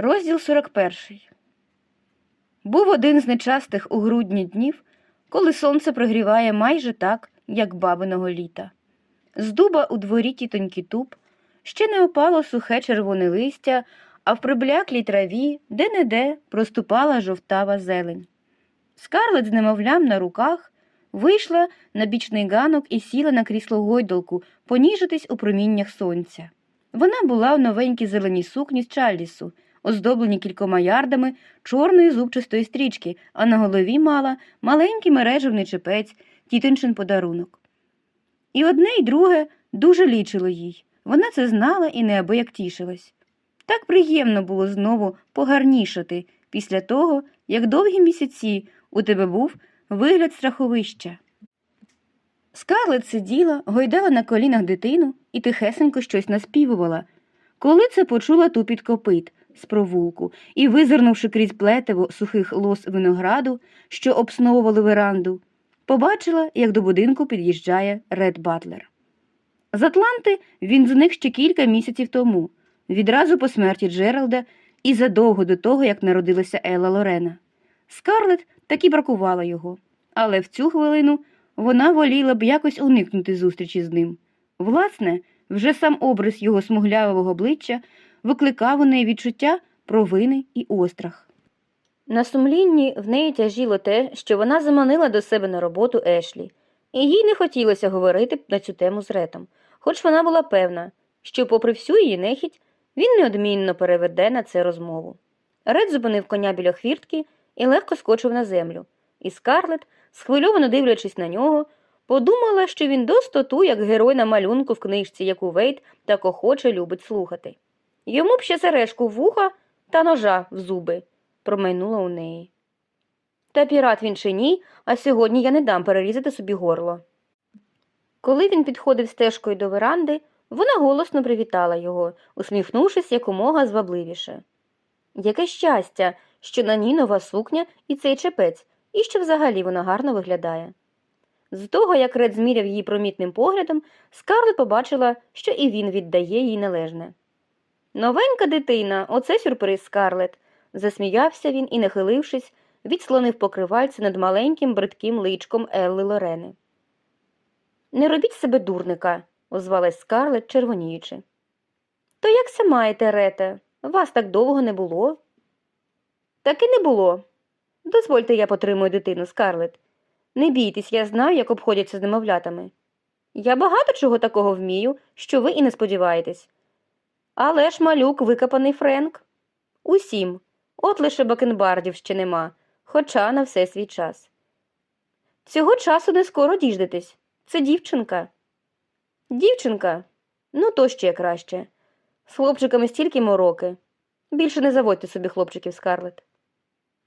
Розділ 41. Був один з нечастих у грудні днів, коли сонце прогріває майже так, як бабиного літа. З дуба у дворі тітоньки туб ще не опало сухе червоне листя, а в прибляклій траві де-не-де проступала жовтава зелень. Скарлет з немовлям на руках вийшла на бічний ганок і сіла на крісло гойдолку, поніжитись у проміннях сонця. Вона була в новенькій зеленій сукні з чаллісу, оздоблені кількома ярдами чорної зубчастої стрічки, а на голові мала маленький мережевний чепець, тітончин подарунок. І одне, і друге дуже лічило їй. Вона це знала і неабияк тішилась. Так приємно було знову погарнішати після того, як довгі місяці у тебе був вигляд страховища. Скарлет сиділа, гойдала на колінах дитину і тихесенько щось наспівувала. Коли це почула тупіт копит з провулку і, визирнувши крізь плетиво сухих лос винограду, що обсновували веранду, побачила, як до будинку під'їжджає Ред Батлер. З Атланти він зник ще кілька місяців тому, відразу по смерті Джералда і задовго до того, як народилася Елла Лорена. Скарлет таки бракувала його, але в цю хвилину вона воліла б якось уникнути зустрічі з ним. Власне, вже сам образ його смуглявого обличчя викликав у неї відчуття провини і острах. На сумлінні в неї тяжіло те, що вона заманила до себе на роботу Ешлі, і їй не хотілося говорити на цю тему з Ретом, хоч вона була певна, що, попри всю її нехідь, він неодмінно переведе на це розмову. Ред зупинив коня біля хвіртки і легко скочив на землю, і Скарлет, схвильовано дивлячись на нього, подумала, що він достоту, як герой на малюнку в книжці, яку Вейт так охоче любить слухати. Йому б ще сережку в вуха та ножа в зуби, промайнула у неї. Та пірат він чи ні, а сьогодні я не дам перерізати собі горло. Коли він підходив стежкою до веранди, вона голосно привітала його, усміхнувшись якомога звабливіше. Яке щастя, що на ній нова сукня і цей чепець, і що взагалі вона гарно виглядає. З того, як Ред зміряв її промітним поглядом, Скарлет побачила, що і він віддає їй належне. Новенька дитина, оце сюрприз, Скарлет, засміявся він і, нахилившись, відслонив покривальце над маленьким бридким личком Елли Лорени. Не робіть себе дурника, озвалась Скарлет, червоніючи. То як се маєте, Рете? Вас так довго не було? Так і не було. Дозвольте, я потримую дитину, Скарлет. Не бійтесь, я знаю, як обходяться з немовлятами. Я багато чого такого вмію, що ви і не сподіваєтесь. Але ж малюк викопаний Френк. Усім. От лише бакенбардів ще нема, хоча на все свій час. Цього часу не скоро діждетесь. Це дівчинка. Дівчинка? Ну, то ще краще. З хлопчиками стільки мороки. Більше не заводьте собі хлопчиків, Скарлет.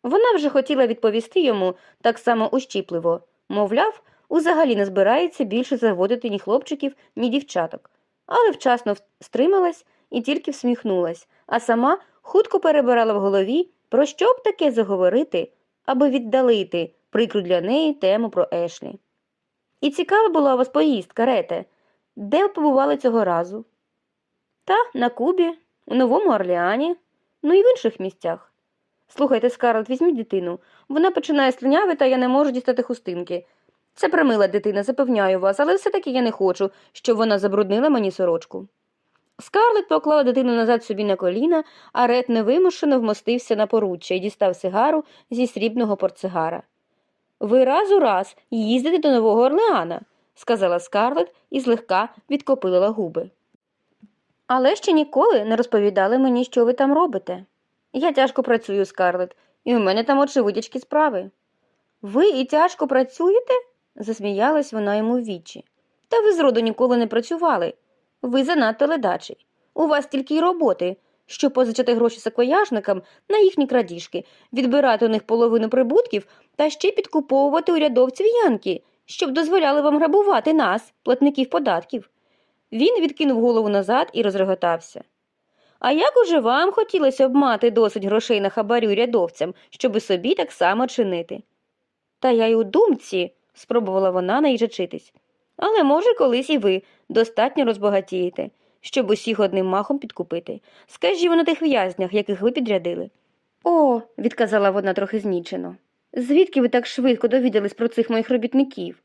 Вона вже хотіла відповісти йому так само ущіпливо, мовляв, узагалі не збирається більше заводити ні хлопчиків, ні дівчаток, але вчасно стрималась і тільки всміхнулась, а сама хутко перебирала в голові, про що б таке заговорити, аби віддалити прикру для неї тему про Ешлі. І цікава була у вас поїздка, Рете. Де ви побували цього разу? Та на Кубі, у Новому Орлеані, ну і в інших місцях. Слухайте, Скарлет, візьміть дитину. Вона починає слюнявити, а я не можу дістати хустинки. Це примила дитина, запевняю вас, але все-таки я не хочу, щоб вона забруднила мені сорочку. Скарлет поклала дитину назад собі на коліна, а Ред невимушено вмостився на поруччя і дістав сигару зі срібного портсигара. Ви раз у раз їздите до Нового Орлеана, сказала Скарлет і злегка відкопилила губи. Але ще ніколи не розповідали мені, що ви там робите. Я тяжко працюю, Скарлет, і у мене там очевидячкі справи. Ви і тяжко працюєте? засміялась вона йому в вічі. Та ви зроду ніколи не працювали. Ви занадто ледачий. У вас тільки й роботи, що позичати гроші саквояжникам на їхні крадіжки, відбирати у них половину прибутків та ще підкуповувати урядовців янки, щоб дозволяли вам грабувати нас, платників податків. Він відкинув голову назад і розреготався. А як уже вам хотілося б мати досить грошей на хабарю урядовцям, щоби собі так само чинити? Та я й у думці, спробувала вона наїжачитись. Але, може, колись і ви достатньо розбагатієте. щоб усіх одним махом підкупити. Скажімо на тих в'язнях, яких ви підрядили. О, відказала вона трохи знічено. Звідки ви так швидко довідались про цих моїх робітників?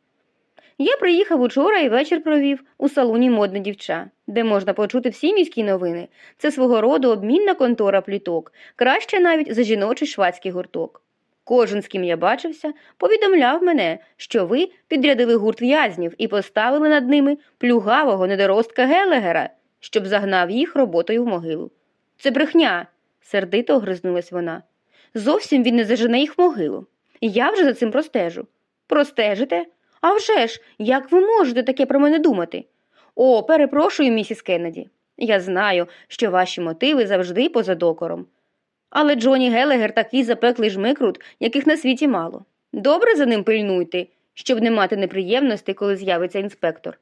Я приїхав учора і вечір провів у салоні модне дівча, де можна почути всі міські новини. Це свого роду обмінна контора пліток, краще навіть за жіночий швадський гурток. Кожен, з ким я бачився, повідомляв мене, що ви підрядили гурт в'язнів і поставили над ними плюгавого недоростка Гелегера, щоб загнав їх роботою в могилу. Це брехня, сердито огризнулась вона. Зовсім він не зажене їх в могилу. Я вже за цим простежу. Простежите? А вже ж, як ви можете таке про мене думати? О, перепрошую, місіс Кеннеді. Я знаю, що ваші мотиви завжди поза докором. Але Джоні Гелегер такий запеклий жмикрут, яких на світі мало. Добре за ним пильнуйте, щоб не мати неприємностей, коли з'явиться інспектор.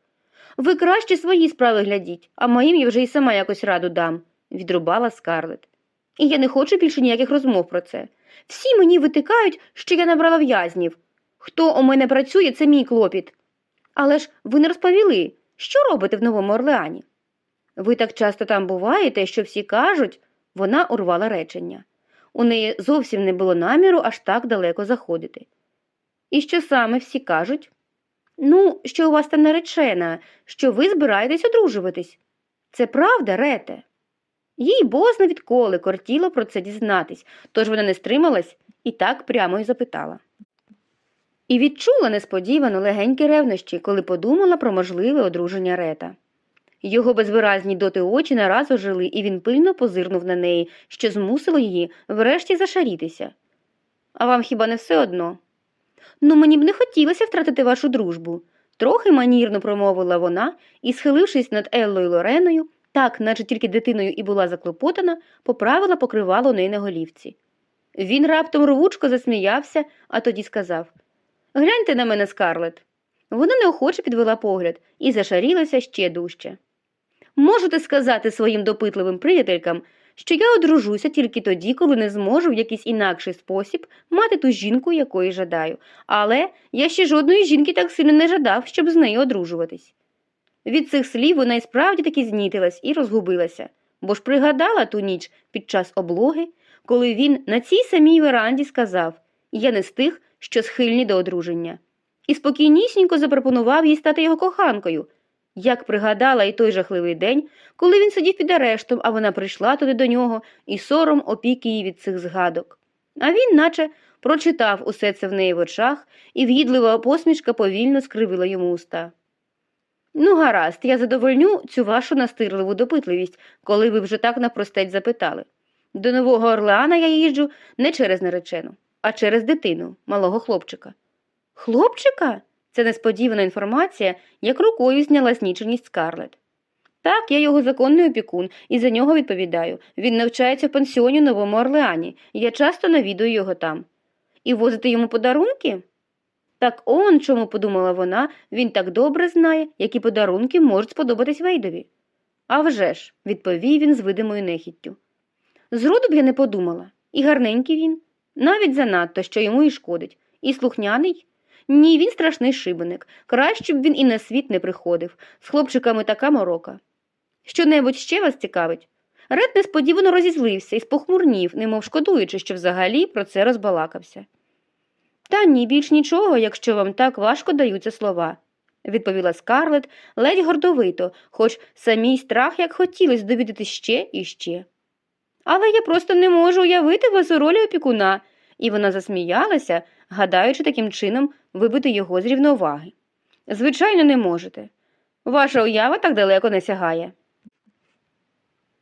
Ви краще свої справи глядіть, а моїм я вже й сама якось раду дам, відрубала Скарлет. І я не хочу більше ніяких розмов про це. Всі мені витикають, що я набрала в'язнів. Хто у мене працює, це мій клопіт. Але ж ви не розповіли, що робите в Новому Орлеані? Ви так часто там буваєте, що всі кажуть, вона урвала речення. У неї зовсім не було наміру аж так далеко заходити. І що саме всі кажуть? Ну, що у вас там наречена, що ви збираєтесь одружуватись. Це правда, Рете? Їй бозна відколи кортіло про це дізнатись, тож вона не стрималась і так прямо й запитала. І відчула несподівано легенькі ревнощі, коли подумала про можливе одруження Рета. Його безвиразні доти очі нараз ожили, і він пильно позирнув на неї, що змусило її врешті зашарітися. А вам хіба не все одно? Ну, мені б не хотілося втратити вашу дружбу, трохи манірно промовила вона і, схилившись над Еллою Лореною, так, наче тільки дитиною і була заклопотана, поправила покривало неї на голівці. Він раптом рвучко засміявся, а тоді сказав Гляньте на мене, Скарлет. Вона неохоче підвела погляд і зашарілася ще дужче. Можете сказати своїм допитливим приятелькам, що я одружуся тільки тоді, коли не зможу в якийсь інакший спосіб мати ту жінку, якої жадаю, але я ще жодної жінки так сильно не жадав, щоб з нею одружуватись. Від цих слів вона й справді таки знітилась і розгубилася, бо ж пригадала ту ніч під час облоги, коли він на цій самій веранді сказав Я не з тих, що схильні до одруження, і спокійнісінько запропонував їй стати його коханкою. Як пригадала і той жахливий день, коли він сидів під арештом, а вона прийшла туди до нього, і сором опік її від цих згадок. А він, наче, прочитав усе це в неї в очах, і вгідлива посмішка повільно скривила йому уста. Ну, гаразд, я задовольню цю вашу настирливу допитливість, коли ви вже так напростець запитали. До Нового Орлеана я їжджу не через наречену, а через дитину, малого хлопчика. Хлопчика? Це несподівана інформація, як рукою зняла зніченість Скарлет. Так, я його законний опікун і за нього відповідаю. Він навчається в пансіоні Новому Орлеані, я часто навідую його там. І возити йому подарунки? Так он чому, подумала вона, він так добре знає, які подарунки можуть сподобатись Вейдові. «А вже ж», – відповів він з видимою нехіттю. Зроду б я не подумала. І гарненький він, навіть занадто, що йому і шкодить, і слухняний. Ні, він страшний шибеник. Краще б він і на світ не приходив. З хлопчиками така морока. Що-небудь ще вас цікавить? Ред несподівано розізлився і спохмурнів, немов шкодуючи, що взагалі про це розбалакався. Та ні, більш нічого, якщо вам так важко даються слова, відповіла Скарлет ледь гордовито, хоч самій страх як хотілося довідати ще і ще. Але я просто не можу уявити вас у ролі опікуна, і вона засміялася, гадаючи таким чином вибити його з рівноваги. Звичайно, не можете. Ваша уява так далеко не сягає.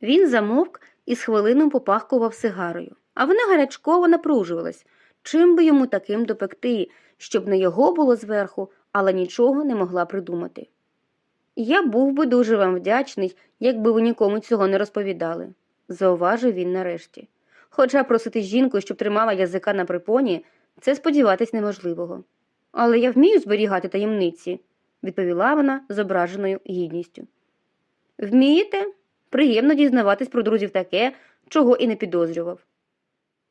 Він замовк і з хвилину попахкував сигарою, а вона гарячково напружувалась, чим би йому таким допекти, щоб не його було зверху, але нічого не могла придумати. Я був би дуже вам вдячний, якби ви нікому цього не розповідали, зауважив він нарешті. Хоча просити жінку, щоб тримала язика на припоні, це сподіватись неможливого. Але я вмію зберігати таємниці, відповіла вона з ображеною гідністю. Вмієте? Приємно дізнаватись про друзів таке, чого і не підозрював.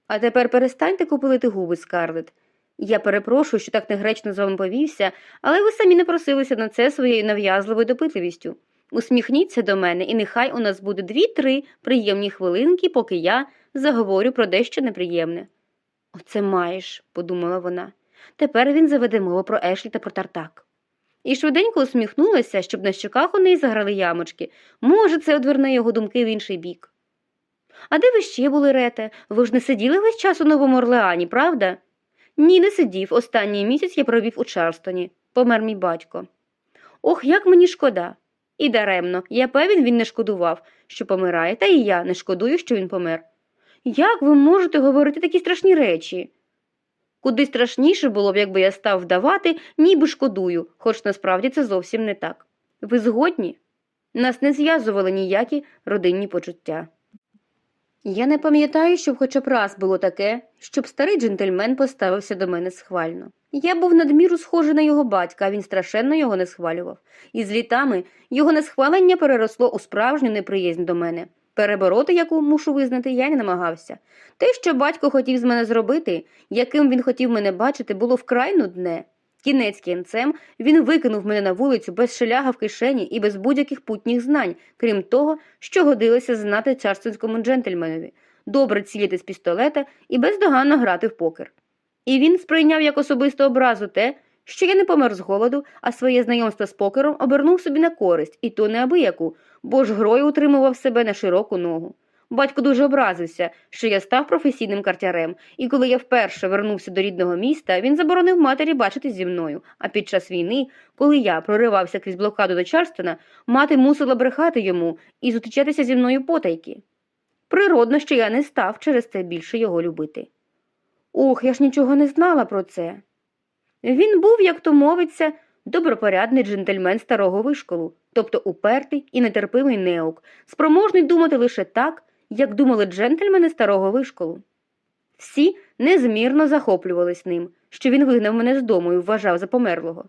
А тепер перестаньте купилити губи, Скарлет. Я перепрошую, що так негречно з вами повівся, але ви самі не просилися на це своєю нав'язливою допитливістю. Усміхніться до мене, і нехай у нас буде дві-три приємні хвилинки, поки я заговорю про дещо неприємне. Оце маєш, подумала вона. Тепер він заведе мову про Ешлі та про тартак. І швиденько усміхнулася, щоб на щоках у неї заграли ямочки. Може, це одверне його думки в інший бік. А де ви ще були, Рете? Ви ж не сиділи весь час у Новому Орлеані, правда? Ні, не сидів. Останній місяць я провів у Чарстоні. Помер мій батько. Ох, як мені шкода. І даремно, я певен, він не шкодував, що помирає, та і я не шкодую, що він помер. Як ви можете говорити такі страшні речі? Куди страшніше було б, якби я став вдавати, ніби шкодую, хоч насправді це зовсім не так. Ви згодні? Нас не зв'язували ніякі родинні почуття. Я не пам'ятаю, щоб хоча б раз було таке, щоб старий джентльмен поставився до мене схвально. Я був надміру схожий на його батька, а він страшенно його не схвалював. І з літами його несхвалення переросло у справжню неприязнь до мене. Перебороти, яку мушу визнати, я не намагався. Те, що батько хотів з мене зробити, яким він хотів мене бачити, було вкрай нудне. Кінець кінцем він викинув мене на вулицю без шеляга в кишені і без будь-яких путніх знань, крім того, що годилося знати чарстонському джентльменові, добре цілити з пістолета і бездоганно грати в покер. І він сприйняв як особисту образу те, що я не помер з голоду, а своє знайомство з покером обернув собі на користь, і то неабияку, бо ж грою утримував себе на широку ногу. Батько дуже образився, що я став професійним картярем, і коли я вперше вернувся до рідного міста, він заборонив матері бачитись зі мною. А під час війни, коли я проривався крізь блокаду до Чарстона, мати мусила брехати йому і зустрічатися зі мною потайки. Природно, що я не став через це більше його любити. Ох, я ж нічого не знала про це. Він був, як то мовиться, добропорядний джентльмен старого вишколу, тобто упертий і нетерпимий неук, спроможний думати лише так, як думали джентльмени старого вишколу. Всі незмірно захоплювались ним, що він вигнав мене з дому і вважав за померлого.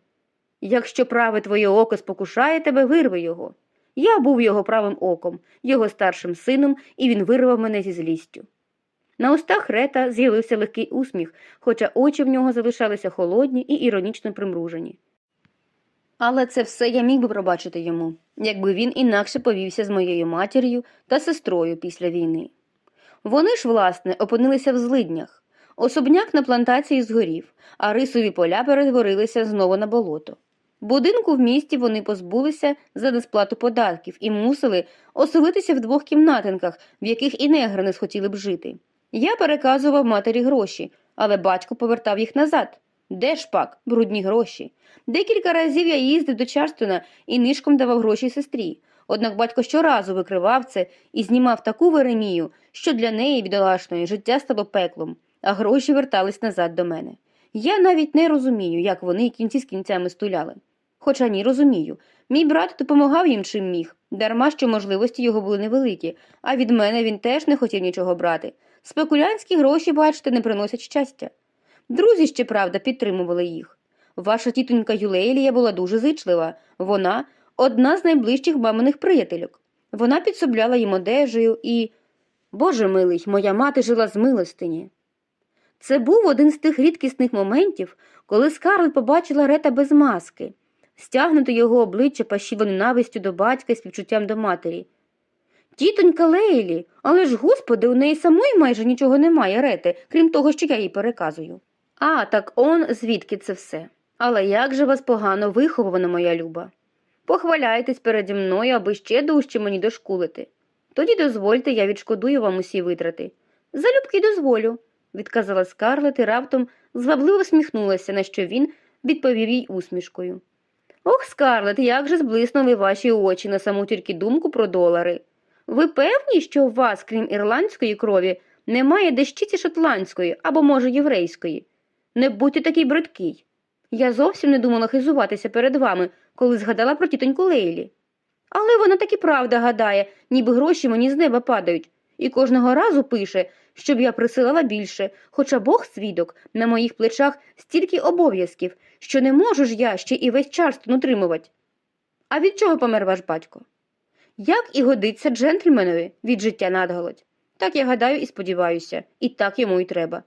Якщо праве твоє око спокушає тебе, вирви його. Я був його правим оком, його старшим сином, і він вирвав мене зі злістю. На устах Рета з'явився легкий усміх, хоча очі в нього залишалися холодні і іронічно примружені. Але це все я міг би пробачити йому, якби він інакше повівся з моєю матір'ю та сестрою після війни. Вони ж, власне, опинилися в злиднях. Особняк на плантації згорів, а рисові поля перетворилися знову на болото. Будинку в місті вони позбулися за несплату податків і мусили оселитися в двох кімнатинках, в яких і негри не схотіли б жити. Я переказував матері гроші, але батько повертав їх назад. Де ж пак, брудні гроші? Декілька разів я їздив до Чарстона і нишком давав гроші сестрі. Однак батько щоразу викривав це і знімав таку веремію, що для неї бідолашної життя стало пеклом, а гроші вертались назад до мене. Я навіть не розумію, як вони кінці з кінцями стуляли. Хоча ні, розумію. Мій брат допомагав їм чим міг, дарма що можливості його були невеликі, а від мене він теж не хотів нічого брати. Спекулянські гроші, бачите, не приносять щастя. Друзі, ще правда, підтримували їх. Ваша тітонька Юлейлія була дуже зичлива. Вона одна з найближчих маминих приятельок. Вона підсобляла їм одежею і. Боже милий, моя мати жила з милостині. Це був один з тих рідкісних моментів, коли Скарлет побачила Рета без маски, стягнути його обличчя пащиво ненавистю до батька і співчуттям до матері. Тітонька Лейлі, але ж, господи, у неї самої майже нічого немає, Рете, крім того, що я їй переказую. А, так он звідки це все. Але як же вас погано вихована, моя люба. Похваляйтесь переді мною, аби ще дужче мені дошкулити. Тоді дозвольте, я відшкодую вам усі витрати. Залюбки дозволю, відказала Скарлет і раптом звабливо всміхнулася, на що він відповів їй усмішкою. Ох, Скарлет, як же зблиснули ваші очі на саму тільки думку про долари. Ви певні, що у вас, крім ірландської крові, немає дещиці шотландської або, може, єврейської? Не будьте такий бридкий. Я зовсім не думала хизуватися перед вами, коли згадала про тітоньку Лейлі. Але вона таки правда гадає, ніби гроші мені з неба падають, і кожного разу пише, щоб я присилала більше, хоча Бог свідок, на моїх плечах стільки обов'язків, що не можу ж я ще і весь Чарстон утримувати. А від чого помер ваш батько? Як і годиться джентльменові від життя надголодь. Так я гадаю і сподіваюся, і так йому й треба.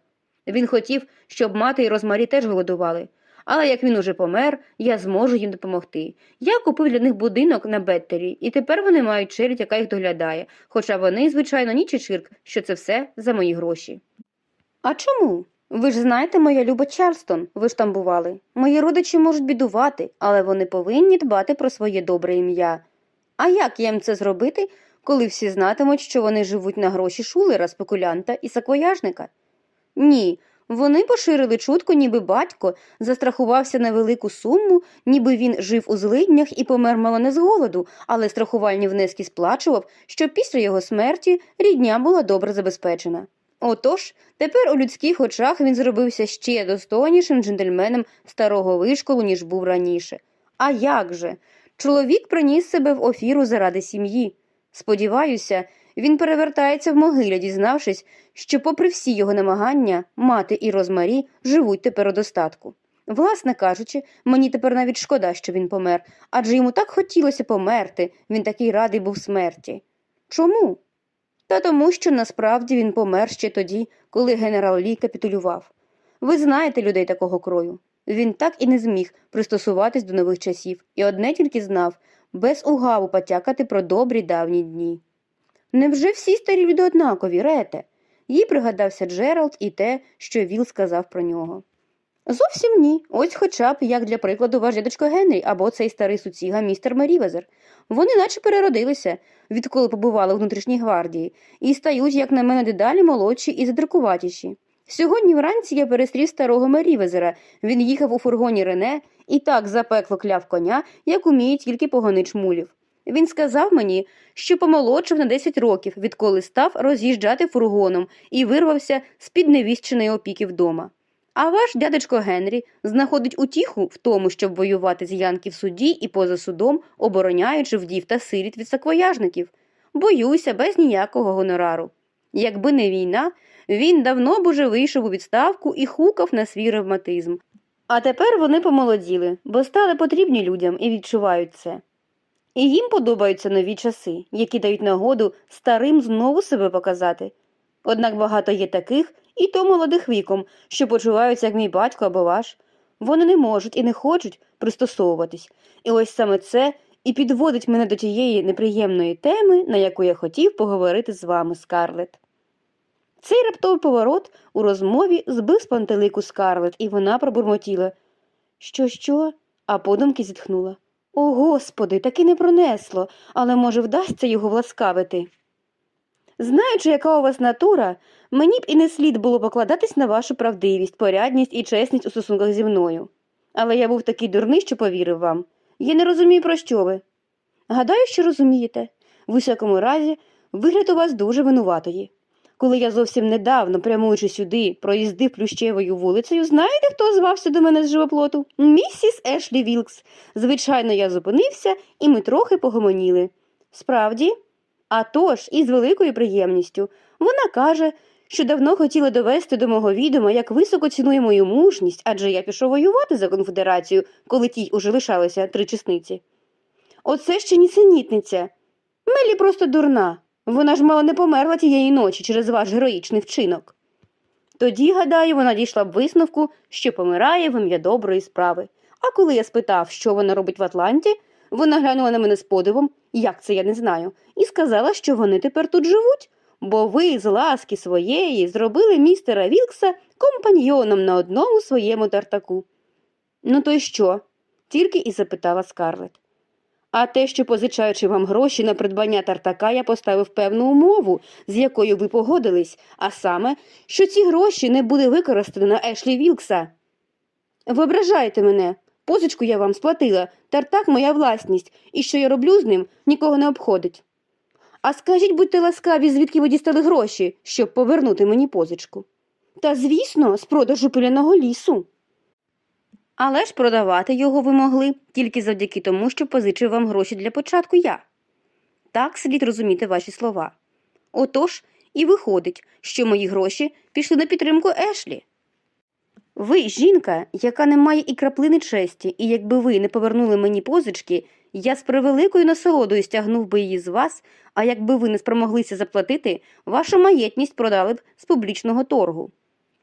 Він хотів, щоб мати і Розмарі теж голодували, Але як він уже помер, я зможу їм допомогти. Я купив для них будинок на Беттері, і тепер вони мають челядь, яка їх доглядає, хоча вони, звичайно, ніч і чирк, що це все за мої гроші. А чому? Ви ж знаєте, моя люба Чарльстон, ви ж там бували. Мої родичі можуть бідувати, але вони повинні дбати про своє добре ім'я. А як їм це зробити, коли всі знатимуть, що вони живуть на гроші шулера, спекулянта і саквояжника? Ні, вони поширили чутку, ніби батько застрахувався на велику суму, ніби він жив у злиднях і помер мало не з голоду, але страхувальні внески сплачував, щоб після його смерті рідня була добре забезпечена. Отож, тепер у людських очах він зробився ще достойнішим джентльменом старого вишколу, ніж був раніше. А як же? Чоловік приніс себе в офіру заради сім'ї. Сподіваюся, він перевертається в могилі, дізнавшись, що, попри всі його намагання, мати і Розмарі живуть тепер у достатку. Власне кажучи, мені тепер навіть шкода, що він помер, адже йому так хотілося померти, він такий радий був смерті. Чому? Та тому, що насправді він помер ще тоді, коли генерал Лі капітулював. Ви знаєте людей такого крою. Він так і не зміг пристосуватись до нових часів, і одне тільки знав без угаву потякати про добрі давні дні. Невже всі старі люди однакові, рете? Їй пригадався Джеральд і те, що Віл сказав про нього. Зовсім ні. Ось хоча б, як для прикладу, ваш дядечко Генрі або цей старий суціга містер Мерівезер. Вони наче переродилися, відколи побували у внутрішній гвардії, і стають, як на мене, дедалі молодші і задрикуватіші. Сьогодні вранці я перестрів старого Мерівезера. Він їхав у фургоні Рене і так запекло кляв коня, як уміє тільки погонич мулів. Він сказав мені, що помолодшав на 10 років, відколи став роз'їжджати фургоном і вирвався з під невіщеної опіки вдома. А ваш дядечко Генрі знаходить утіху в тому, щоб воювати з Янки в суді і поза судом, обороняючи вдів та сиріт від саквояжників. Боюся, без ніякого гонорару. Якби не війна, він давно б уже вийшов у відставку і хукав на свій ревматизм. А тепер вони помолоділи, бо стали потрібні людям і відчувають це. І їм подобаються нові часи, які дають нагоду старим знову себе показати. Однак багато є таких, і то молодих віком, що почуваються, як мій батько або ваш. Вони не можуть і не хочуть пристосовуватись. І ось саме це і підводить мене до тієї неприємної теми, на яку я хотів поговорити з вами, Скарлет. Цей раптовий поворот у розмові збив з пантелику Скарлет, і вона пробурмотіла. Що, що? А подумки зітхнула. О, господи, таки не пронесло, але, може, вдасться його власкавити. Знаючи, яка у вас натура, мені б і не слід було покладатись на вашу правдивість, порядність і чесність у стосунках зі мною. Але я був такий дурний, що повірив вам. Я не розумію, про що ви. Гадаю, що розумієте. В усякому разі, вигляд у вас дуже винуватої. Коли я зовсім недавно, прямуючи сюди, проїздив плющевою вулицею, знаєте, хто звався до мене з живоплоту? Місіс Ешлі Вілкс. Звичайно, я зупинився, і ми трохи погомоніли. Справді, а тож, із великою приємністю, вона каже, що давно хотіла довести до мого відома, як високо цінує мою мужність, адже я пішов воювати за конфедерацію, коли тій уже лишалося три чесниці. Оце ще нісенітниця. Мелі просто дурна. Вона ж мало не померла тієї ночі через ваш героїчний вчинок. Тоді, гадаю, вона дійшла б висновку, що помирає в ім'я доброї справи. А коли я спитав, що вона робить в Атланті, вона глянула на мене з подивом, як це я не знаю, і сказала, що вони тепер тут живуть, бо ви з ласки своєї зробили містера Вілкса компаньйоном на одному своєму тартаку. Ну, то й що? тільки і запитала Скарлет. А те, що позичаючи вам гроші на придбання тартака, я поставив певну умову, з якою ви погодились, а саме, що ці гроші не буде використано на Ешлі Вілкса. Ви ображаєте мене. Позичку я вам сплатила, тартак моя власність, і що я роблю з ним, нікого не обходить. А скажіть, будьте ласкаві, звідки ви дістали гроші, щоб повернути мені позичку. Та, звісно, з продажу пиляного лісу. Але ж продавати його ви могли тільки завдяки тому, що позичив вам гроші для початку я. Так слід розуміти ваші слова. Отож, і виходить, що мої гроші пішли на підтримку Ешлі. Ви жінка, яка не має і краплини честі, і якби ви не повернули мені позички, я з превеликою насолодою стягнув би її з вас, а якби ви не спромоглися заплатити, вашу маєтність продали б з публічного торгу.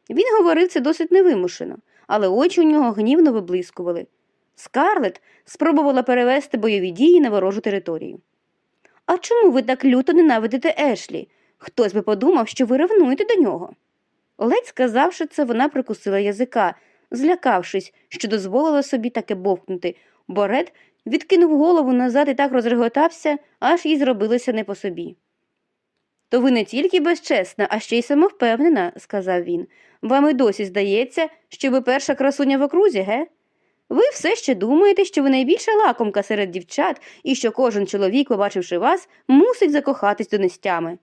Він говорив це досить невимушено, але очі у нього гнівно виблискували. Скарлет спробувала перевести бойові дії на ворожу територію. А чому ви так люто ненавидите Ешлі? Хтось би подумав, що ви ревнуєте до нього. Ледь сказавши це, вона прикусила язика, злякавшись, що дозволила собі таке бовкнути, бо Ред відкинув голову назад і так розреготався, аж їй зробилося не по собі. То ви не тільки безчесна, а ще й самовпевнена, сказав він. Вам і досі здається, що ви перша красуня в окрузі, ге? Ви все ще думаєте, що ви найбільша лакомка серед дівчат і що кожен чоловік, побачивши вас, мусить закохатись до нестями.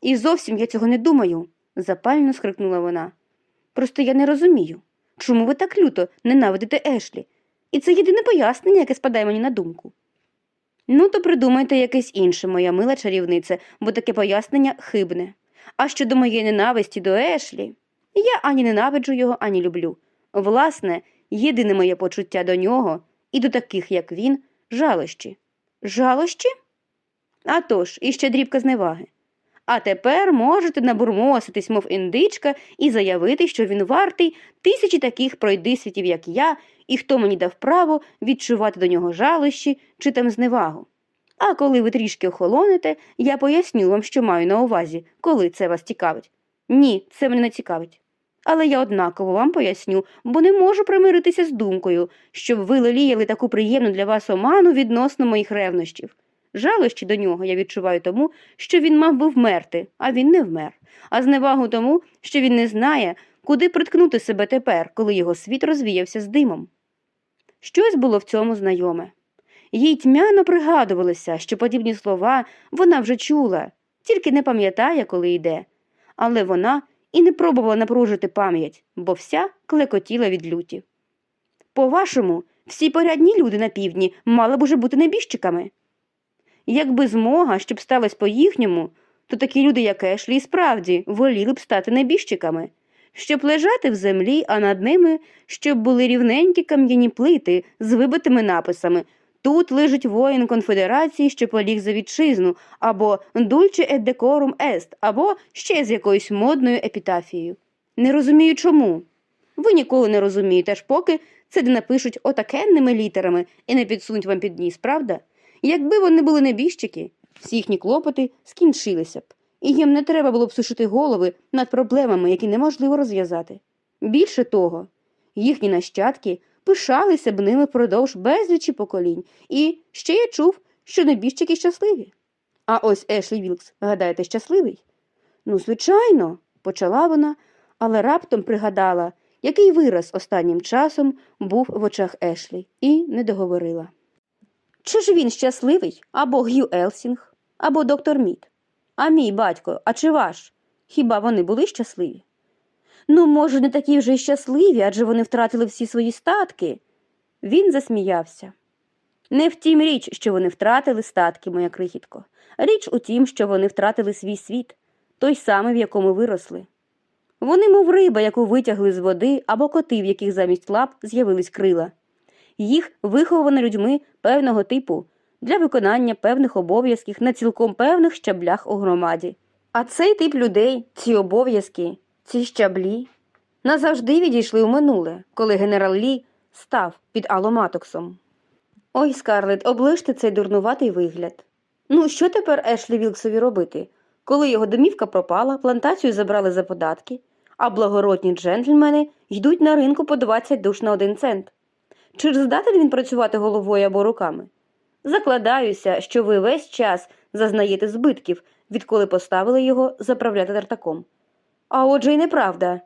І зовсім я цього не думаю, запально скрикнула вона. Просто я не розумію, чому ви так люто ненавидите Ешлі, і це єдине пояснення, яке спадає мені на думку. Ну, то придумайте якесь інше, моя мила чарівнице, бо таке пояснення хибне. А щодо моєї ненависті до Ешлі, я ані ненавиджу його, ані люблю. Власне, єдине моє почуття до нього і до таких, як він, жалощі. Жалощі? А тож, іще дрібка зневаги. А тепер можете набурмоситись, мов індичка, і заявити, що він вартий тисячі таких пройдисвітів, як я, і хто мені дав право відчувати до нього жалощі чи там зневагу. А коли ви трішки охолонете, я поясню вам, що маю на увазі, коли це вас цікавить. Ні, це мене не цікавить. Але я однаково вам поясню, бо не можу примиритися з думкою, щоб ви леліяли таку приємну для вас оману відносно моїх ревнощів. Жалощі до нього я відчуваю тому, що він мав би вмерти, а він не вмер, а зневагу тому, що він не знає, куди приткнути себе тепер, коли його світ розвіявся з димом. Щось було в цьому знайоме. Їй тьмяно пригадувалося, що подібні слова вона вже чула, тільки не пам'ятає, коли йде. Але вона і не пробувала напружити пам'ять, бо вся клекотіла від люті. По-вашому, всі порядні люди на півдні мали б уже бути небіжчиками. Якби змога, щоб сталося по їхньому, то такі люди, як Ешлі, справді воліли б стати небіжчиками, щоб лежати в землі, а над ними щоб були рівненькі кам'яні плити з вибитими написами Тут лежить воїн конфедерації, що поліг за вітчизну, або Дульче et decorum est, або ще з якоюсь модною епітафією. Не розумію чому. Ви ніколи не розумієте, аж поки це не напишуть отакенними літерами і не підсунуть вам під ніс, правда? Якби вони були небіжчики, всі їхні клопоти скінчилися б, і їм не треба було б сушити голови над проблемами, які неможливо розв'язати. Більше того, їхні нащадки пишалися б ними впродовж безлічі поколінь, і ще я чув, що небіжчики щасливі. А ось Ешлі Вілкс, гадаєте, щасливий? Ну, звичайно, почала вона, але раптом пригадала, який вираз останнім часом був в очах Ешлі, і не договорила. Чи ж він щасливий або Г'ю Елсінг, або доктор Мід? А мій батько, а чи ваш? Хіба вони були щасливі? Ну, може, не такі вже й щасливі, адже вони втратили всі свої статки. Він засміявся. Не в тім річ, що вони втратили статки, моя крихітко. Річ у тім, що вони втратили свій світ, той самий, в якому виросли. Вони, мов риба, яку витягли з води, або коти, в яких замість лап з'явились крила. Їх виховано людьми певного типу для виконання певних обов'язків на цілком певних щаблях у громаді. А цей тип людей, ці обов'язки, ці щаблі назавжди відійшли у минуле, коли генерал Лі став під аломатоксом. Ой, Скарлет, оближте цей дурнуватий вигляд. Ну, що тепер Ешлі Вілксові робити? Коли його домівка пропала, плантацію забрали за податки, а благородні джентльмени йдуть на ринку по 20 душ на один цент. Чи ж здатен він працювати головою або руками? Закладаюся, що ви весь час зазнаєте збитків, відколи поставили його заправляти тартаком. А отже й неправда.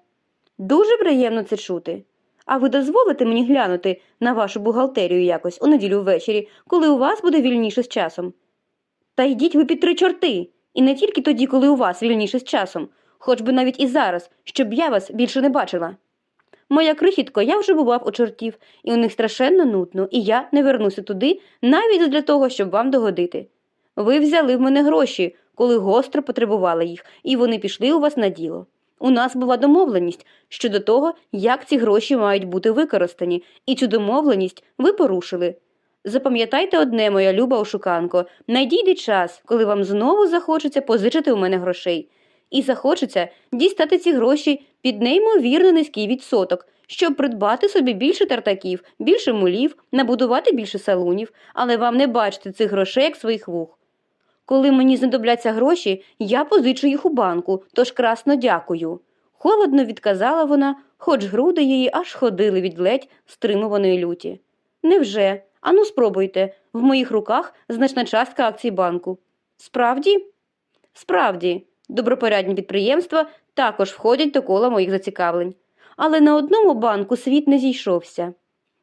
Дуже приємно це чути. А ви дозволите мені глянути на вашу бухгалтерію якось у неділю ввечері, коли у вас буде вільніше з часом? Та йдіть ви під три чорти, і не тільки тоді, коли у вас вільніше з часом, хоч би навіть і зараз, щоб я вас більше не бачила. Моя крихітко, я вже бував у чортів, і у них страшенно нудно, і я не вернуся туди навіть для того, щоб вам догодити. Ви взяли в мене гроші, коли гостро потребували їх, і вони пішли у вас на діло. У нас була домовленість щодо того, як ці гроші мають бути використані, і цю домовленість ви порушили. Запам'ятайте одне, моя люба ошуканко, найдійде час, коли вам знову захочеться позичити у мене грошей, і захочеться дістати ці гроші під неймовірно низький відсоток, щоб придбати собі більше тартаків, більше мулів, набудувати більше салунів, але вам не бачити цих грошей як своїх вух. Коли мені знадобляться гроші, я позичу їх у банку, тож красно дякую. Холодно відказала вона, хоч груди її аж ходили від ледь стримуваної люті. Невже? Ану, спробуйте. В моїх руках значна частка акцій банку. Справді? Справді, добропорядні підприємства також входять до кола моїх зацікавлень. Але на одному банку світ не зійшовся.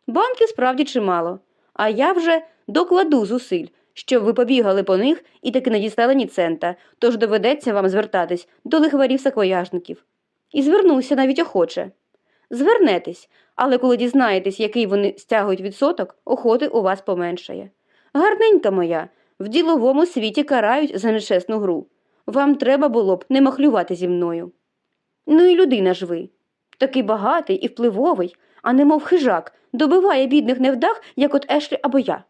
Банків справді чимало, а я вже докладу зусиль, щоб ви побігали по них і таки не дістали ні цента, тож доведеться вам звертатись до лихварів саквояжників. І звернуся навіть охоче. Звернетесь, але коли дізнаєтесь, який вони стягують відсоток, охоти у вас поменшає. Гарненька моя, в діловому світі карають за нечесну гру. Вам треба було б не махлювати зі мною. Ну і людина ж ви. Такий багатий і впливовий, а немов хижак, добиває бідних невдах, як от Ешлі або я.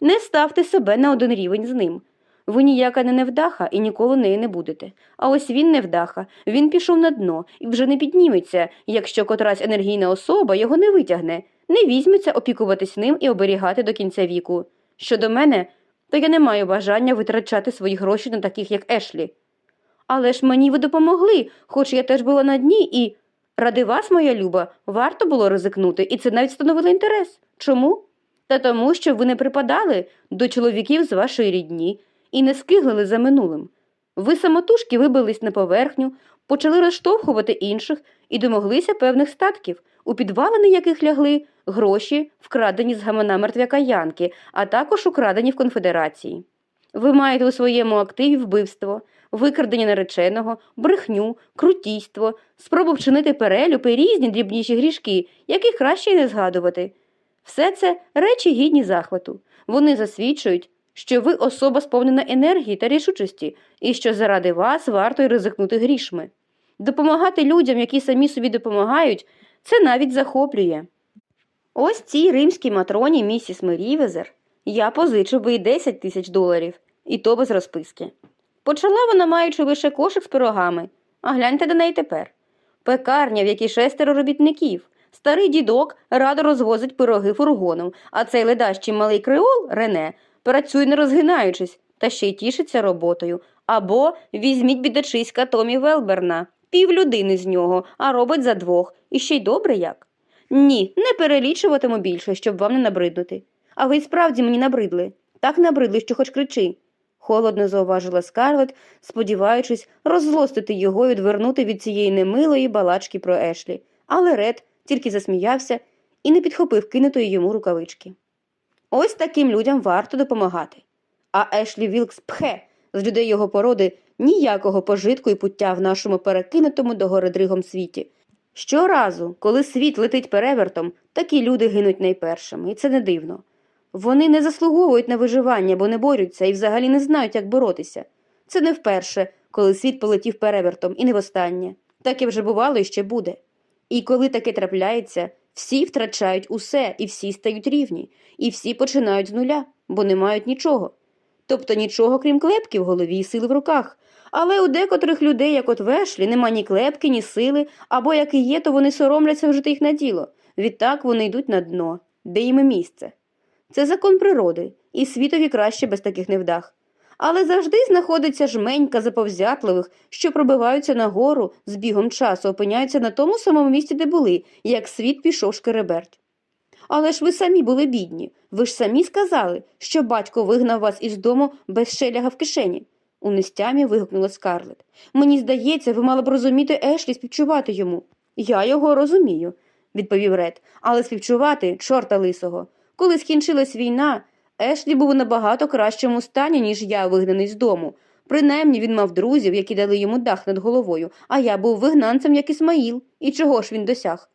Не ставте себе на один рівень з ним. Ви ніяка не невдаха і ніколи нею не будете. А ось він невдаха, він пішов на дно і вже не підніметься, якщо котрась енергійна особа його не витягне, не візьметься опікуватись ним і оберігати до кінця віку. Щодо мене, то я не маю бажання витрачати свої гроші на таких, як Ешлі. Але ж мені ви допомогли, хоч я теж була на дні, і ради вас, моя люба, варто було ризикнути, і це навіть становило інтерес. Чому? Та тому, що ви не припадали до чоловіків з вашої рідні і не скиглили за минулим. Ви самотужки вибились на поверхню, почали розштовхувати інших і домоглися певних статків, у підвалини яких лягли гроші, вкрадені з гамана мертвяка Янки, а також украдені в конфедерації. Ви маєте у своєму активі вбивство, викрадення нареченого, брехню, крутійство, спробу вчинити перелюб і різні дрібніші грішки, які краще й не згадувати. Все це речі гідні захвату. Вони засвідчують, що ви особа сповнена енергії та рішучості, і що заради вас варто й ризикнути грішми. Допомагати людям, які самі собі допомагають, це навіть захоплює. Ось цій римській матроні місіс Мерівезер я позичив би і 10 тисяч доларів, і то без розписки. Почала вона, маючи лише кошик з пирогами, а гляньте до неї тепер. Пекарня, в якій шестеро робітників. Старий дідок радо розвозить пироги фургоном, а цей ледащий малий креол Рене працює не розгинаючись та ще й тішиться роботою. Або візьміть бідачиська Томі Велберна, пів людини з нього, а робить за двох. І ще й добре як. Ні, не перелічуватиму більше, щоб вам не набриднути. А ви й справді мені набридли. Так набридли, що хоч кричи. Холодно зауважила Скарлет, сподіваючись роззлостити його і відвернути від цієї немилої балачки про Ешлі. Але Ред тільки засміявся і не підхопив кинутої йому рукавички. Ось таким людям варто допомагати. А Ешлі Вілкс пхе з людей його породи ніякого пожитку і пуття в нашому перекинутому догори світі. Щоразу, коли світ летить перевертом, такі люди гинуть найпершими, і це не дивно. Вони не заслуговують на виживання, бо не борються і взагалі не знають, як боротися. Це не вперше, коли світ полетів перевертом, і не востаннє. Таке вже бувало і ще буде. І коли таке трапляється, всі втрачають усе, і всі стають рівні, і всі починають з нуля, бо не мають нічого. Тобто нічого, крім клепки в голові і сили в руках. Але у декотрих людей, як от Вешлі, нема ні клепки, ні сили, або як і є, то вони соромляться вжити їх на діло. Відтак вони йдуть на дно, де їм місце. Це закон природи, і світові краще без таких невдах. Але завжди знаходиться жменька заповзятливих, що пробиваються нагору з бігом часу, опиняються на тому самому місці, де були, як світ пішов шкереберть. Але ж ви самі були бідні. Ви ж самі сказали, що батько вигнав вас із дому без шеляга в кишені. У нестямі вигукнула Скарлет. Мені здається, ви мали б розуміти Ешлі співчувати йому. Я його розумію, відповів Ред, але співчувати чорта лисого. Коли скінчилась війна, Ешлі був у набагато кращому стані, ніж я, вигнаний з дому. Принаймні він мав друзів, які дали йому дах над головою, а я був вигнанцем, як Ісмаїл. І чого ж він досяг?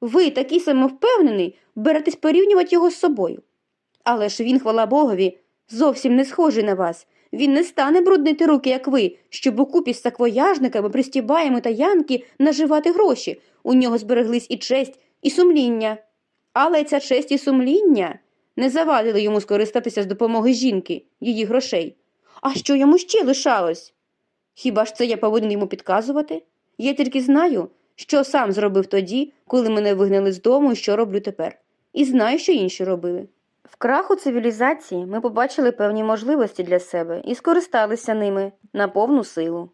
Ви, такий самовпевнений, беретесь порівнювати його з собою. Але ж він, хвала Богові, зовсім не схожий на вас. Він не стане бруднити руки, як ви, щоб укупі з саквояжниками, пристібаємо та янки наживати гроші. У нього збереглись і честь, і сумління. Але ця честь і сумління не завадили йому скористатися з допомоги жінки, її грошей. А що йому ще лишалось? Хіба ж це я повинен йому підказувати? Я тільки знаю, що сам зробив тоді, коли мене вигнали з дому і що роблю тепер. І знаю, що інші робили. В краху цивілізації ми побачили певні можливості для себе і скористалися ними на повну силу.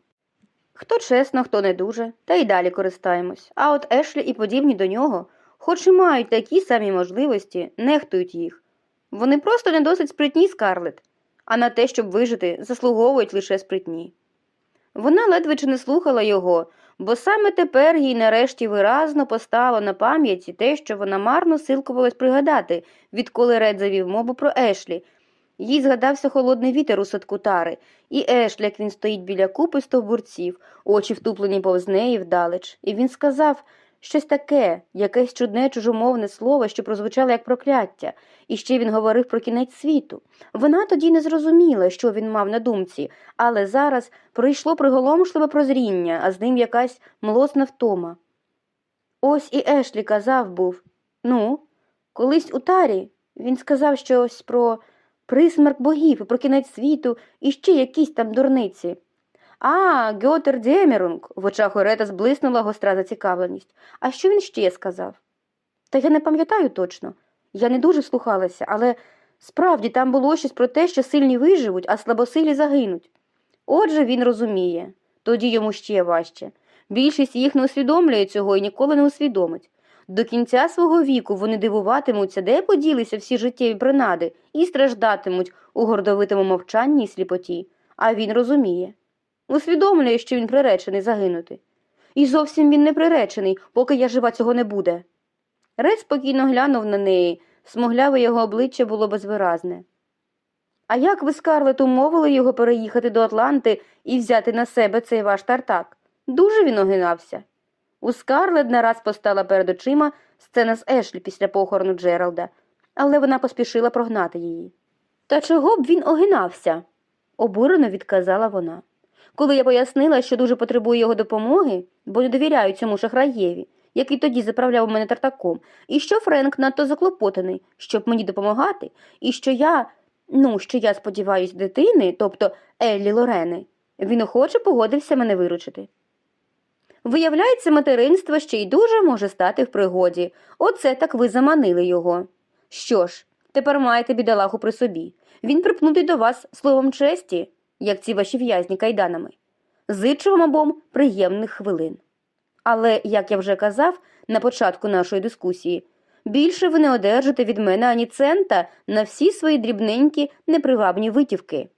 Хто чесно, хто не дуже, та й далі користаємось. А от Ешлі і подібні до нього, хоч і мають такі самі можливості, нехтують їх. Вони просто не досить спритні, Скарлет, а на те, щоб вижити, заслуговують лише спритні. Вона ледве чи не слухала його, бо саме тепер їй нарешті виразно постало на пам'яті те, що вона марно силкувалась пригадати, відколи Ред завів мову про Ешлі. Їй згадався холодний вітер у садку тари, і Ешлі, як він стоїть біля купи стовбурців, очі втуплені повз неї вдалеч, і він сказав щось таке, якесь чудне чужомовне слово, що прозвучало як прокляття, і ще він говорив про кінець світу. Вона тоді не зрозуміла, що він мав на думці, але зараз прийшло приголомшливе прозріння, а з ним якась млосна втома. Ось і Ешлі казав був ну, колись у тарі він сказав щось про присмерк богів і про кінець світу і ще якісь там дурниці. А, Гьотер Демерунг, в очах Орета зблиснула гостра зацікавленість. А що він ще сказав? Та я не пам'ятаю точно. Я не дуже слухалася, але справді там було щось про те, що сильні виживуть, а слабосилі загинуть. Отже, він розуміє, тоді йому ще важче. Більшість їх не усвідомлює цього і ніколи не усвідомить. До кінця свого віку вони дивуватимуться, де поділися всі життєві принади, і страждатимуть у гордовитому мовчанні й сліпоті. А він розуміє. Усвідомлює, що він приречений загинути. І зовсім він не приречений, поки я жива цього не буде. Ред спокійно глянув на неї, смугляве його обличчя було безвиразне. А як ви, Скарлет, умовили його переїхати до Атланти і взяти на себе цей ваш тартак? Дуже він огинався. У Скарлет нараз постала перед очима сцена з Ешлі після похорону Джералда, але вона поспішила прогнати її. Та чого б він огинався? обурено відказала вона. Коли я пояснила, що дуже потребую його допомоги, бо не довіряю цьому шахраєві, який тоді заправляв мене тартаком, і що Френк надто заклопотаний, щоб мені допомагати, і що я, ну, що я сподіваюсь, дитини, тобто Еллі Лорени, він охоче погодився мене виручити. Виявляється, материнство ще й дуже може стати в пригоді. Оце так ви заманили його. Що ж, тепер маєте бідолаху при собі. Він припнутий до вас словом честі, як ці ваші в'язні кайданами. Зичу вам обом приємних хвилин. Але, як я вже казав на початку нашої дискусії, більше ви не одержите від мене ані цента на всі свої дрібненькі непривабні витівки.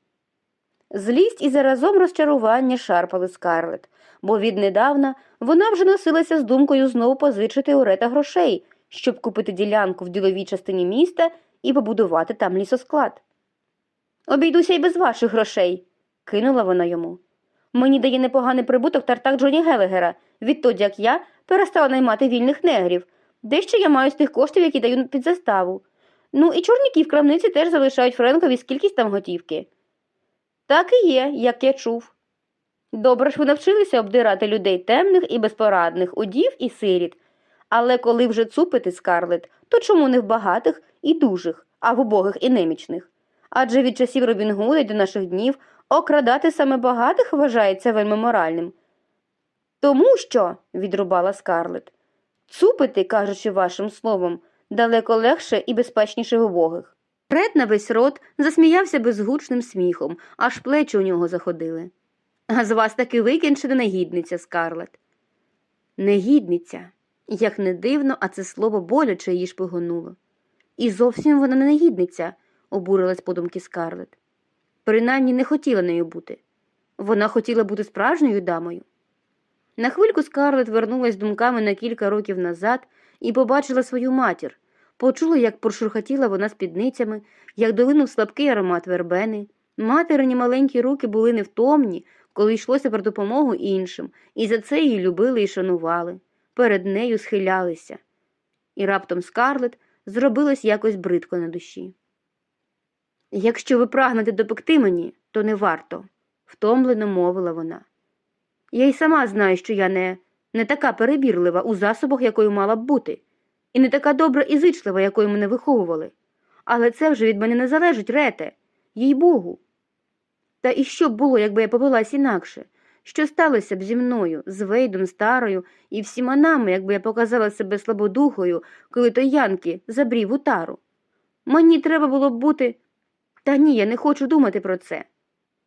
Злість і заразом розчарування шарпали скарлет, бо віднедавна вона вже носилася з думкою знову позичити у рета грошей, щоб купити ділянку в діловій частині міста і побудувати там лісосклад. Обійдуся й без ваших грошей, кинула вона йому. Мені дає непоганий прибуток тартак Джоні Гелегера, відтоді як я перестала наймати вільних негрів. Дещо я маю з тих коштів, які даю під заставу. Ну і чорніки в крамниці теж залишають Френкові скількись там готівки. Так і є, як я чув. Добре ж ви навчилися обдирати людей темних і безпорадних, удів і сиріт. Але коли вже цупити скарлет, то чому не в багатих і дужих, а в убогих і немічних? Адже від часів Робін Гуда й до наших днів окрадати саме багатих вважається вельми моральним. Тому що, відрубала скарлет, цупити, кажучи вашим словом, далеко легше і безпечніше в убогих. Пред на весь рот засміявся безгучним сміхом, аж плечі у нього заходили. А з вас таки викінчена негідниця, Скарлет. Негідниця. Як не дивно, а це слово боляче її шпигонуло. І зовсім вона не негідниця, обурилась подумки Скарлет. Принаймні не хотіла нею бути. Вона хотіла бути справжньою дамою. На хвильку Скарлет вернулась думками на кілька років назад і побачила свою матір, почула, як прошурхотіла вона спідницями, як долинув слабкий аромат вербени. Материні маленькі руки були невтомні, коли йшлося про допомогу іншим, і за це її любили і шанували, перед нею схилялися. І раптом скарлет зробилось якось бридко на душі. Якщо ви прагнете допекти мені, то не варто, втомлено мовила вона. Я й сама знаю, що я не, не така перебірлива у засобах, якою мала б бути, і не така добра і зичлива, якою мене виховували. Але це вже від мене не залежить, рете, їй богу. Та і що б було, якби я повелась інакше? що сталося б зі мною, з Вейдом старою і всіма нами, якби я показала себе слабодухою, коли той Янки забрів у тару. Мені треба було б бути. Та ні, я не хочу думати про це.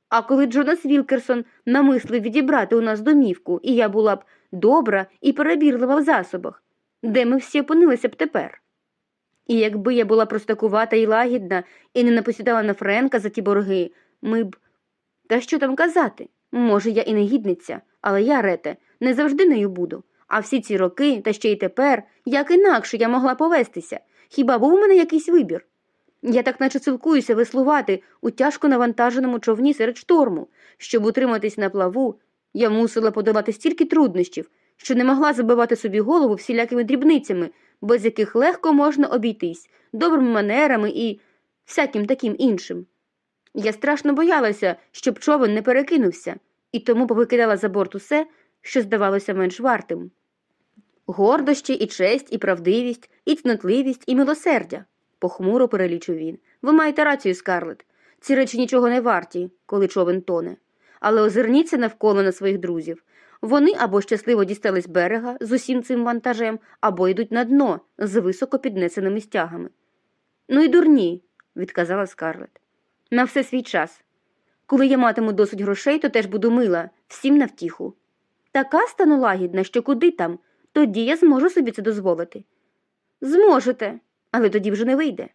А коли Джонас Вілкерсон намислив відібрати у нас домівку, і я була б добра і перебірлива в засобах, де ми всі опинилися б тепер? І якби я була простакувата і лагідна і не напосідала на Френка за ті борги, ми б. Та що там казати? Може, я і негідниця, але я, Рете, не завжди нею буду. А всі ці роки, та ще й тепер, як інакше я могла повестися. Хіба був у мене якийсь вибір? Я так наче цілкуюся веслувати у тяжко навантаженому човні серед шторму. Щоб утриматись на плаву, я мусила подолати стільки труднощів, що не могла забивати собі голову всілякими дрібницями, без яких легко можна обійтись, добрими манерами і всяким таким іншим. Я страшно боялася, щоб човен не перекинувся, і тому повикидала за борт усе, що здавалося менш вартим. Гордощі, і честь, і правдивість, і цнотливість, і милосердя, похмуро перелічив він. Ви маєте рацію, Скарлет. Ці речі нічого не варті, коли човен тоне. Але озирніться навколо на своїх друзів. Вони або щасливо дістались берега з усім цим вантажем, або йдуть на дно з високо піднесеними стягами. Ну і дурні, відказала Скарлет. На все свій час. Коли я матиму досить грошей, то теж буду мила, всім на втіху. Така стану лагідна, що куди там, тоді я зможу собі це дозволити. Зможете, але тоді вже не вийде.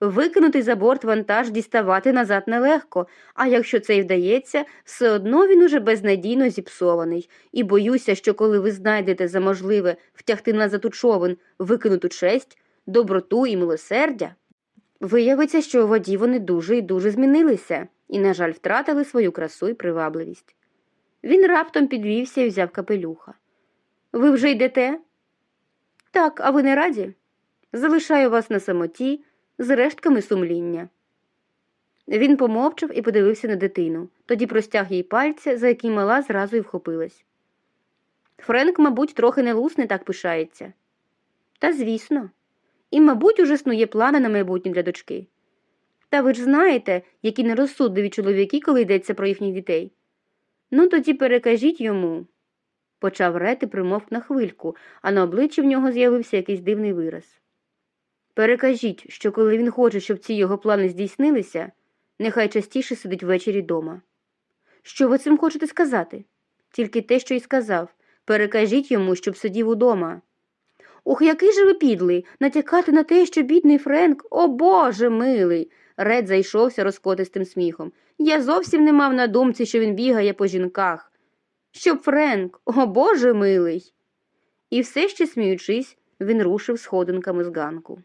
Викинути за борт вантаж діставати назад нелегко, а якщо це й вдається, все одно він уже безнадійно зіпсований, і боюся, що коли ви знайдете за можливе втягти назад у човен викинуту честь, доброту і милосердя, виявиться, що у воді вони дуже і дуже змінилися і, на жаль, втратили свою красу і привабливість. Він раптом підвівся і взяв капелюха. Ви вже йдете? Так, а ви не раді? Залишаю вас на самоті з рештками сумління. Він помовчав і подивився на дитину, тоді простяг їй пальця, за які мала зразу й вхопилась. Френк, мабуть, трохи не лусне так пишається. Та звісно, і, мабуть, уже снує плани на майбутнє для дочки. Та ви ж знаєте, які нерозсудливі чоловіки, коли йдеться про їхніх дітей. Ну, тоді перекажіть йому. Почав Рет і примовк на хвильку, а на обличчі в нього з'явився якийсь дивний вираз. Перекажіть, що коли він хоче, щоб ці його плани здійснилися, нехай частіше сидить ввечері дома. Що ви цим хочете сказати? Тільки те, що й сказав. Перекажіть йому, щоб сидів удома. Ох, який же ви підлий, натякати на те, що бідний Френк, о Боже милий. Ред зайшовся розкотистим сміхом. Я зовсім не мав на думці, що він бігає по жінках. Щоб Френк, о Боже милий. І все ще сміючись, він рушив сходинками з ганку.